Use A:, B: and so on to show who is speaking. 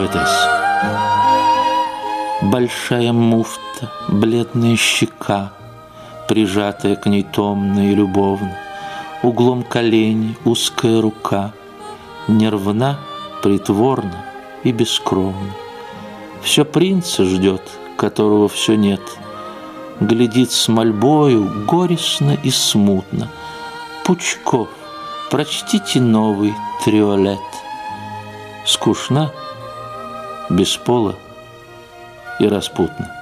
A: поэтесса. Большая муфта, бледная щека, Прижатая к ней томно и любовно, Углом колени узкая рука, Нервна, притворна и бескровна. Все принца ждет, которого все нет, Глядит с мольбою горестно и смутно. Пучков, прочтите новый триолет. Скучна, без и распутна.